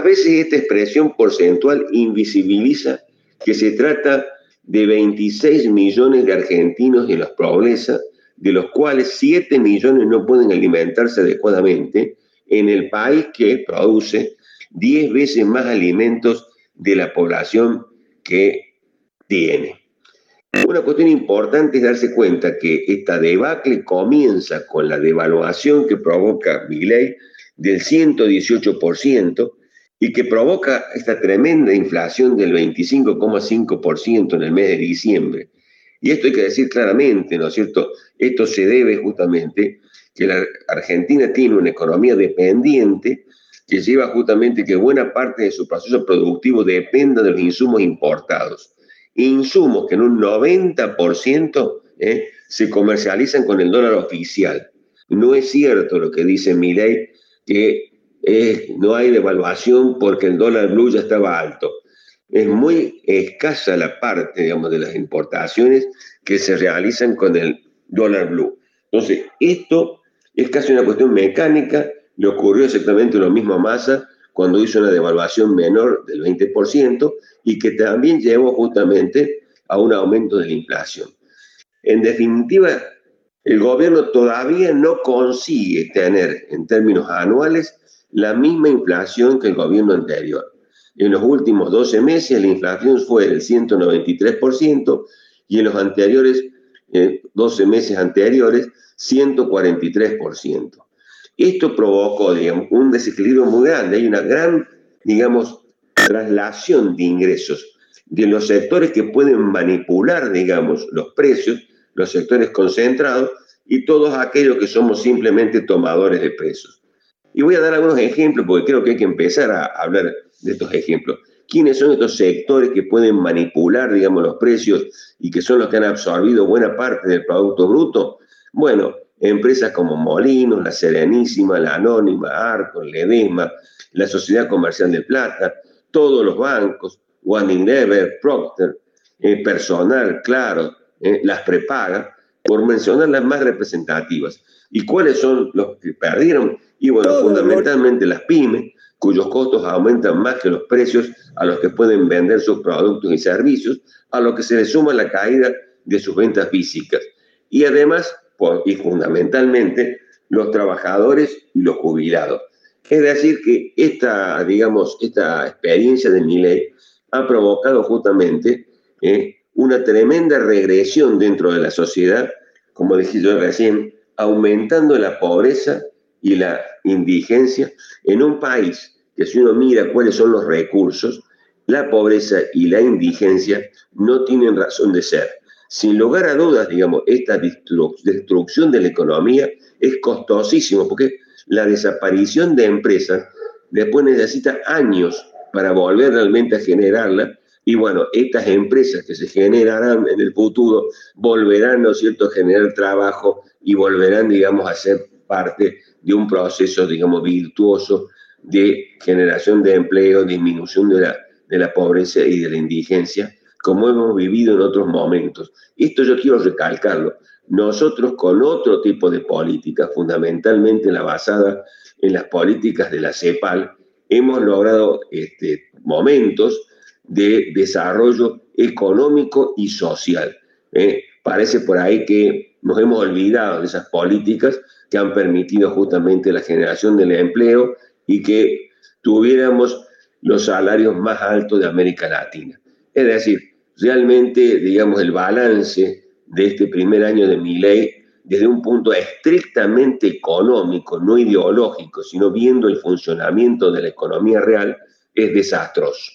A veces esta expresión porcentual invisibiliza que se trata de 26 millones de argentinos en la pobreza, de los cuales 7 millones no pueden alimentarse adecuadamente, en el país que produce 10 veces más alimentos de la población que tiene. Una cuestión importante es darse cuenta que esta debacle comienza con la devaluación que provoca Milley del 118% y que provoca esta tremenda inflación del 25,5% en el mes de diciembre. Y esto hay que decir claramente, ¿no es cierto? Esto se debe justamente que la Argentina tiene una economía dependiente que lleva justamente que buena parte de su proceso productivo dependa de los insumos importados. Insumos que en un 90% ¿eh? se comercializan con el dólar oficial. No es cierto lo que dice Milei, que no hay devaluación porque el dólar blue ya estaba alto. Es muy escasa la parte, digamos, de las importaciones que se realizan con el dólar blue. Entonces, esto es casi una cuestión mecánica. Le ocurrió exactamente lo mismo a Massa cuando hizo una devaluación menor del 20% y que también llevó justamente a un aumento de la inflación. En definitiva, el gobierno todavía no consigue tener en términos anuales la misma inflación que el gobierno anterior. En los últimos 12 meses la inflación fue del 193% y en los anteriores, 12 meses anteriores, 143%. Esto provocó un desequilibrio muy grande, hay una gran, digamos, traslación de ingresos de los sectores que pueden manipular, digamos, los precios, los sectores concentrados, y todos aquellos que somos simplemente tomadores de precios. Y voy a dar algunos ejemplos porque creo que hay que empezar a hablar de estos ejemplos. ¿Quiénes son estos sectores que pueden manipular, digamos, los precios y que son los que han absorbido buena parte del Producto Bruto? Bueno, empresas como Molinos, La Serenísima, La Anónima, Arco, Ledesma, la Sociedad Comercial de Plata, todos los bancos, One Never, Procter, eh, Personal, Claro, eh, las prepaga, por mencionar las más representativas. ¿Y cuáles son los que perdieron? Y bueno, fundamentalmente las pymes, cuyos costos aumentan más que los precios a los que pueden vender sus productos y servicios, a lo que se le suma la caída de sus ventas físicas. Y además, y fundamentalmente, los trabajadores y los jubilados. Es decir, que esta, digamos, esta experiencia de mi ley ha provocado justamente eh, una tremenda regresión dentro de la sociedad, como dije yo recién, aumentando la pobreza y la indigencia en un país que si uno mira cuáles son los recursos, la pobreza y la indigencia no tienen razón de ser. Sin lugar a dudas, digamos, esta destrucción de la economía es costosísimo porque la desaparición de empresas después necesita años para volver realmente a generarla y bueno, estas empresas que se generarán en el futuro volverán, ¿no es cierto?, a generar trabajo y volverán, digamos, a ser parte de un proceso, digamos, virtuoso de generación de empleo, disminución de la, de la pobreza y de la indigencia, como hemos vivido en otros momentos. Esto yo quiero recalcarlo. Nosotros con otro tipo de política, fundamentalmente la basada en las políticas de la CEPAL, hemos logrado este, momentos de desarrollo económico y social. ¿eh? Parece por ahí que nos hemos olvidado de esas políticas que han permitido justamente la generación del empleo y que tuviéramos los salarios más altos de América Latina. Es decir, realmente, digamos, el balance de este primer año de mi ley, desde un punto estrictamente económico, no ideológico, sino viendo el funcionamiento de la economía real, es desastroso.